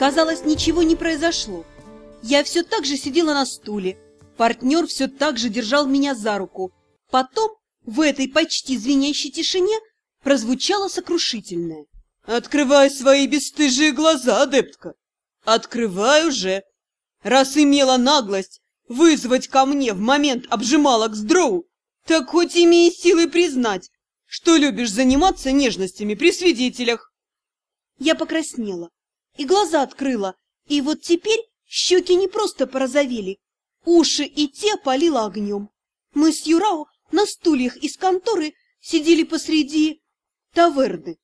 Казалось, ничего не произошло. Я все так же сидела на стуле. Партнер все так же держал меня за руку. Потом, в этой почти звенящей тишине, прозвучало сокрушительное. «Открывай свои бесстыжие глаза, адептка! Открывай уже! Раз имела наглость вызвать ко мне в момент обжималок с дроу, так хоть имей силы признать, что любишь заниматься нежностями при свидетелях!» Я покраснела и глаза открыла, и вот теперь щеки не просто порозовели, уши и те палило огнем. Мы с Юрао на стульях из конторы сидели посреди таверны.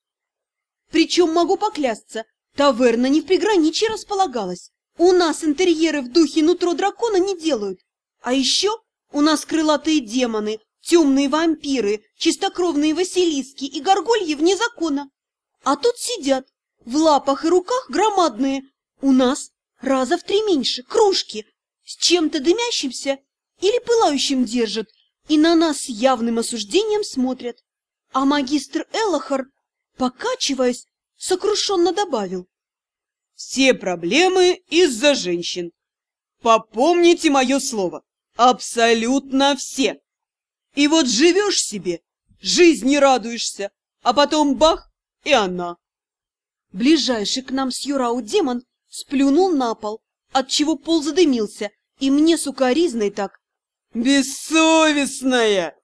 Причем, могу поклясться, таверна не в приграничье располагалась. У нас интерьеры в духе нутро дракона не делают. А еще у нас крылатые демоны, темные вампиры, чистокровные василиски и горгульи вне закона. А тут сидят, в лапах и руках громадные. У нас раза в три меньше, кружки, с чем-то дымящимся или пылающим держат, и на нас с явным осуждением смотрят. А магистр Элохар, покачиваясь, сокрушенно добавил. Все проблемы из-за женщин. Попомните мое слово. Абсолютно все. И вот живешь себе, жизни радуешься, а потом бах, и она. Ближайший к нам с Юрау демон сплюнул на пол, отчего пол задымился, и мне сукаризной так. «Бессовестная!»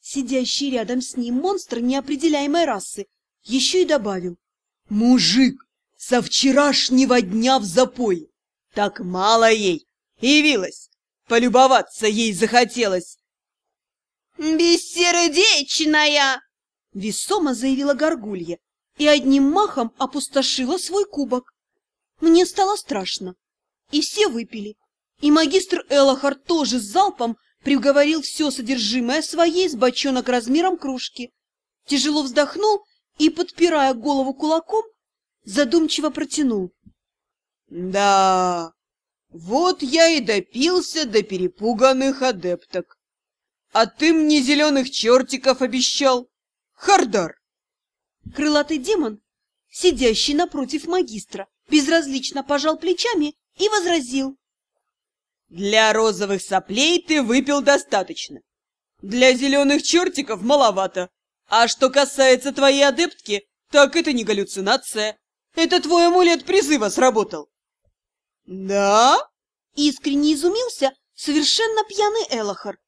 Сидящий рядом с ним монстр неопределяемой расы еще и добавил. «Мужик со вчерашнего дня в запой! Так мало ей! Явилась! Полюбоваться ей захотелось!» «Бессердечная!» — весомо заявила Горгулья и одним махом опустошила свой кубок. Мне стало страшно, и все выпили. И магистр Элохар тоже с залпом приговорил все содержимое своей с бочонок размером кружки. Тяжело вздохнул и, подпирая голову кулаком, задумчиво протянул. «Да, вот я и допился до перепуганных адепток. А ты мне зеленых чертиков обещал, Хардар!» Крылатый демон, сидящий напротив магистра, безразлично пожал плечами и возразил. Для розовых соплей ты выпил достаточно. Для зеленых чертиков маловато. А что касается твоей адептки, так это не галлюцинация. Это твой амулет призыва сработал. Да? Искренне изумился совершенно пьяный Элохар.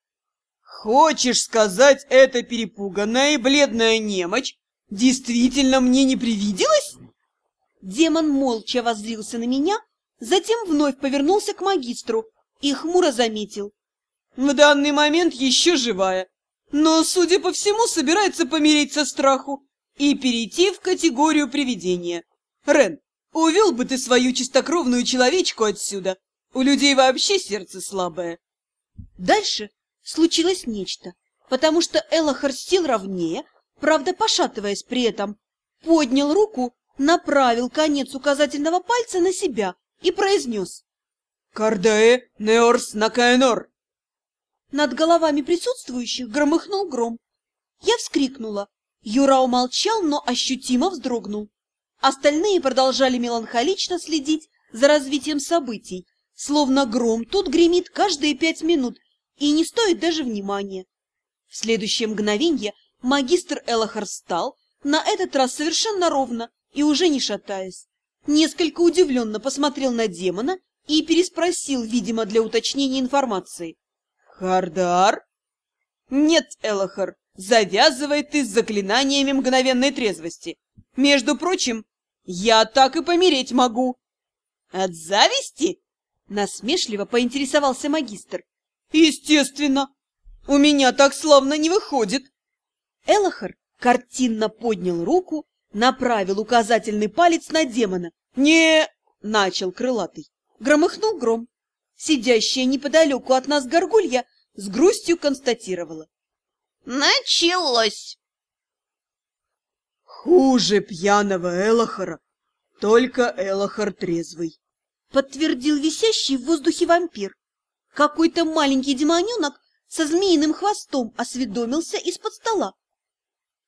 Хочешь сказать, эта перепуганная и бледная немочь действительно мне не привиделась? Демон молча воззрился на меня, затем вновь повернулся к магистру и хмуро заметил. В данный момент еще живая, но, судя по всему, собирается помереть со страху и перейти в категорию привидения. Рен, увел бы ты свою чистокровную человечку отсюда. У людей вообще сердце слабое. Дальше случилось нечто, потому что Элохар сел ровнее, правда, пошатываясь при этом, поднял руку, направил конец указательного пальца на себя и произнес. «Кардае неорс накаэнор!» Над головами присутствующих громыхнул гром. Я вскрикнула. Юра умолчал, но ощутимо вздрогнул. Остальные продолжали меланхолично следить за развитием событий, словно гром тут гремит каждые пять минут и не стоит даже внимания. В следующее мгновенье магистр Элохар встал, на этот раз совершенно ровно и уже не шатаясь. Несколько удивленно посмотрел на демона и переспросил, видимо, для уточнения информации. «Хардар?» «Нет, Элохар, завязывай ты с заклинаниями мгновенной трезвости. Между прочим, я так и помереть могу». «От зависти?» — насмешливо поинтересовался магистр. «Естественно! У меня так славно не выходит!» Элохар картинно поднял руку, направил указательный палец на демона. «Не...» — начал крылатый. Громыхнул гром. Сидящая неподалеку от нас горгулья с грустью констатировала. «Началось!» «Хуже пьяного Элохора, только Элохор трезвый», — подтвердил висящий в воздухе вампир. Какой-то маленький демоненок со змеиным хвостом осведомился из-под стола.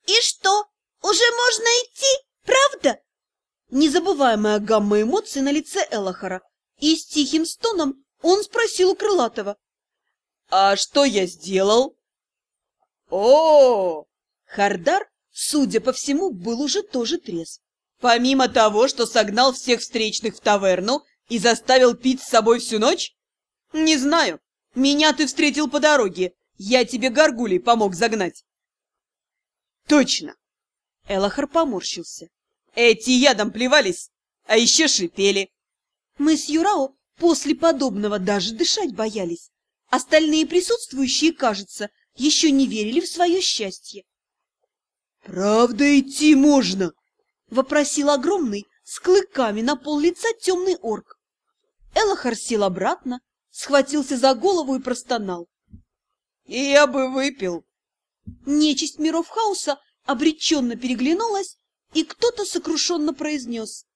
«И что, уже можно идти, правда?» незабываемая гамма эмоций на лице Элохора, и с тихим стоном он спросил у Крылатого. «А что я сделал?» «О, Хардар, судя по всему, был уже тоже трезв. Помимо того, что согнал всех встречных в таверну и заставил пить с собой всю ночь? Не знаю. Меня ты встретил по дороге. Я тебе горгулей помог загнать. Точно. Элохар поморщился. Эти ядом плевались, а еще шипели. Мы с Юрао после подобного даже дышать боялись. Остальные присутствующие, кажется, еще не верили в свое счастье. «Правда идти можно?» — вопросил огромный, с клыками на пол лица темный орк. Элохар сел обратно, схватился за голову и простонал. «Я бы выпил!» Нечисть миров хаоса обреченно переглянулась, и кто-то сокрушенно произнес.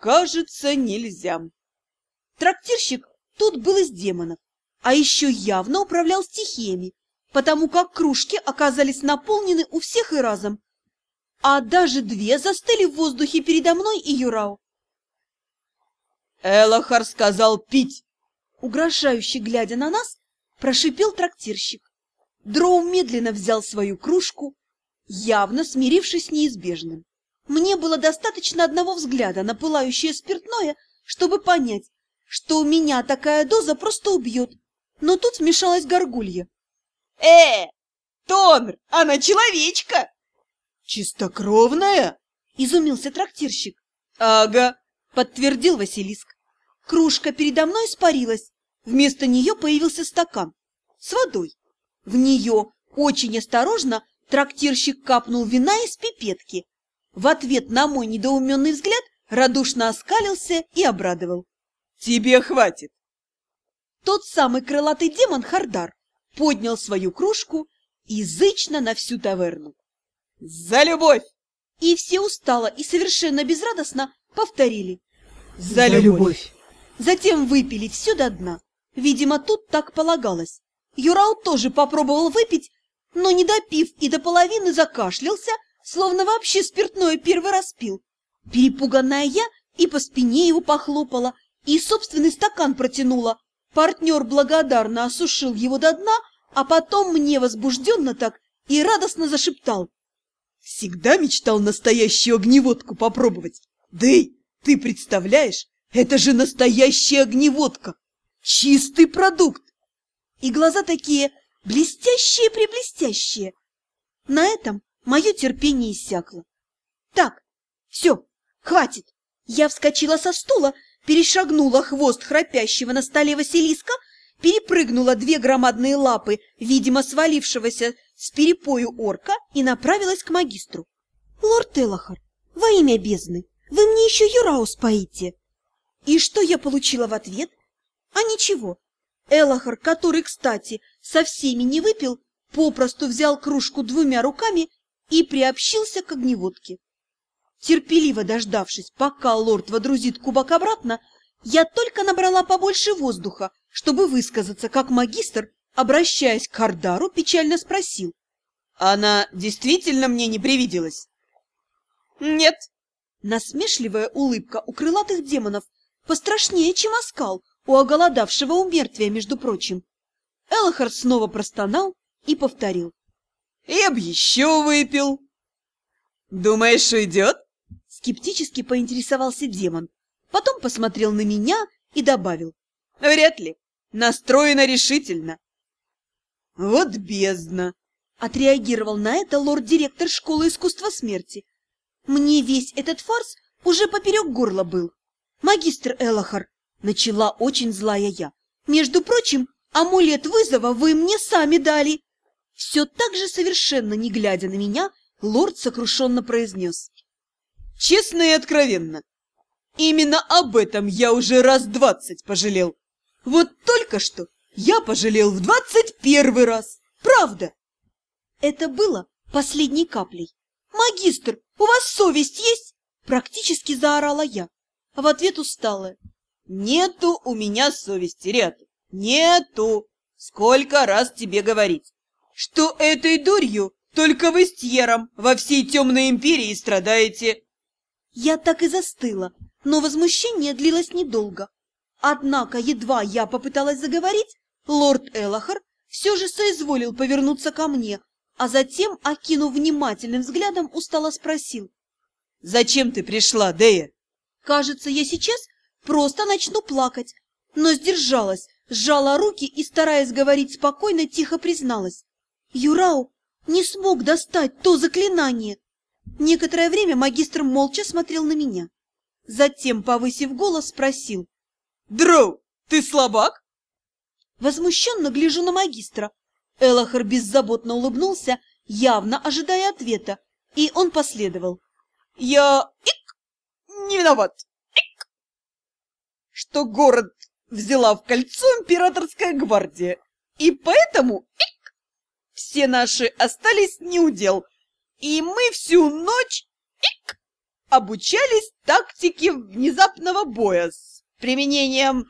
«Кажется, нельзя». Трактирщик тут был из демонов, а еще явно управлял стихиями, потому как кружки оказались наполнены у всех и разом, а даже две застыли в воздухе передо мной и Юрау. Элохар сказал пить. Угрожающе глядя на нас, прошипел трактирщик. Дроу медленно взял свою кружку, явно смирившись с неизбежным. Мне было достаточно одного взгляда на пылающее спиртное, чтобы понять, что у меня такая доза просто убьет. Но тут вмешалась горгулья. «Э, Тонр, она человечка!» «Чистокровная?» — изумился трактирщик. «Ага», — подтвердил Василиск. Кружка передо мной испарилась. Вместо нее появился стакан с водой. В нее очень осторожно трактирщик капнул вина из пипетки. В ответ на мой недоуменный взгляд радушно оскалился и обрадовал. «Тебе хватит!» Тот самый крылатый демон Хардар поднял свою кружку язычно на всю таверну. «За любовь!» И все устало и совершенно безрадостно повторили. «За, За любовь!» Затем выпили все до дна. Видимо, тут так полагалось. Юрау тоже попробовал выпить, но, не допив и до половины, закашлялся, словно вообще спиртное первый раз пил. Перепуганная я и по спине его похлопала, и собственный стакан протянула. Партнер благодарно осушил его до дна, а потом мне возбужденно так и радостно зашептал. Всегда мечтал настоящую огневодку попробовать. Дэй, ты представляешь, это же настоящая огневодка! Чистый продукт! И глаза такие блестящие-преблестящие. На этом мое терпение иссякло. Так, все, хватит. Я вскочила со стула, перешагнула хвост храпящего на столе Василиска, перепрыгнула две громадные лапы, видимо, свалившегося с перепою орка, и направилась к магистру. «Лорд Элохар, во имя бездны, вы мне еще Юраус поите!» И что я получила в ответ? А ничего. Элохар, который, кстати, со всеми не выпил, попросту взял кружку двумя руками и приобщился к огневодке. Терпеливо дождавшись, пока лорд водрузит кубок обратно, я только набрала побольше воздуха, чтобы высказаться, как магистр, обращаясь к Хардару, печально спросил. «Она действительно мне не привиделась?» «Нет». Насмешливая улыбка у крылатых демонов пострашнее, чем оскал у оголодавшего умертвия, между прочим. Элохар снова простонал и повторил. «Я б еще выпил!» «Думаешь, уйдет?» Скептически поинтересовался демон, потом посмотрел на меня и добавил. «Вряд ли. Настроена решительно». «Вот бездна!» Отреагировал на это лорд-директор школы искусства смерти. Мне весь этот фарс уже поперек горла был. «Магистр Элохар!» — начала очень злая я. «Между прочим, амулет вызова вы мне сами дали!» Все так же совершенно не глядя на меня, лорд сокрушенно произнес. «Честно и откровенно, именно об этом я уже раз двадцать пожалел. Вот только что я пожалел в двадцать первый раз, правда!» Это было последней каплей. «Магистр, у вас совесть есть?» Практически заорала я а в ответ усталая. Нету у меня совести, Ряту, нету. Сколько раз тебе говорить, что этой дурью только вы с Тьером во всей темной империи страдаете. Я так и застыла, но возмущение длилось недолго. Однако, едва я попыталась заговорить, лорд Элахар все же соизволил повернуться ко мне, а затем, окинув внимательным взглядом, устало спросил. «Зачем ты пришла, Дея?» Кажется, я сейчас просто начну плакать, но сдержалась, сжала руки и, стараясь говорить спокойно, тихо призналась. Юрау не смог достать то заклинание. Некоторое время магистр молча смотрел на меня. Затем, повысив голос, спросил. «Дроу, ты слабак?» Возмущенно гляжу на магистра. Элахар беззаботно улыбнулся, явно ожидая ответа, и он последовал. «Я... ик! Не виноват! Что город взяла в кольцо императорская гвардия, и поэтому... Ик! Все наши остались неудел, и мы всю ночь... Ик! Обучались тактике внезапного боя с применением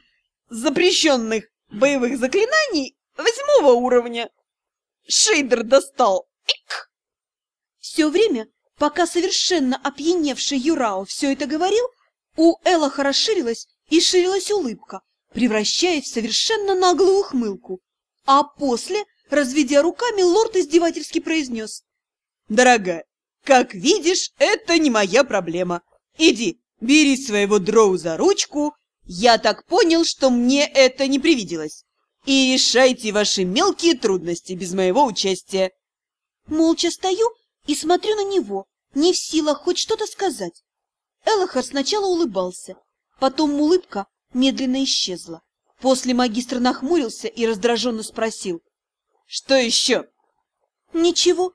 запрещенных боевых заклинаний восьмого уровня. Шейдер достал. Ик! Все время, пока совершенно опьяневший Юрао все это говорил, у Элаха расширилась и ширилась улыбка, превращаясь в совершенно наглую ухмылку. А после, разведя руками, лорд издевательски произнес. «Дорогая, как видишь, это не моя проблема. Иди, бери своего дроу за ручку. Я так понял, что мне это не привиделось. И решайте ваши мелкие трудности без моего участия». Молча стою и смотрю на него, не в силах хоть что-то сказать. Элохар сначала улыбался, потом улыбка медленно исчезла. После магистр нахмурился и раздраженно спросил. «Что еще?» «Ничего».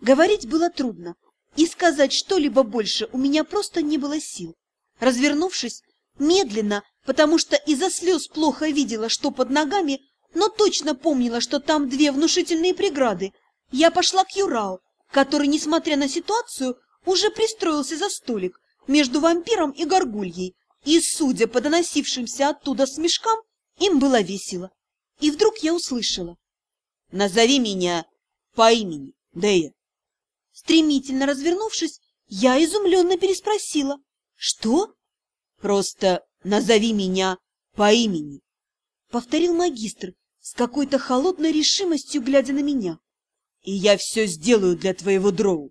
Говорить было трудно, и сказать что-либо больше у меня просто не было сил. Развернувшись, медленно, потому что из-за слез плохо видела, что под ногами, но точно помнила, что там две внушительные преграды, я пошла к Юрау, который, несмотря на ситуацию, уже пристроился за столик между вампиром и горгульей, и, судя по доносившимся оттуда смешкам, им было весело. И вдруг я услышала. «Назови меня по имени, Дея». Стремительно развернувшись, я изумленно переспросила. «Что?» «Просто назови меня по имени», — повторил магистр с какой-то холодной решимостью, глядя на меня. «И я все сделаю для твоего дроу.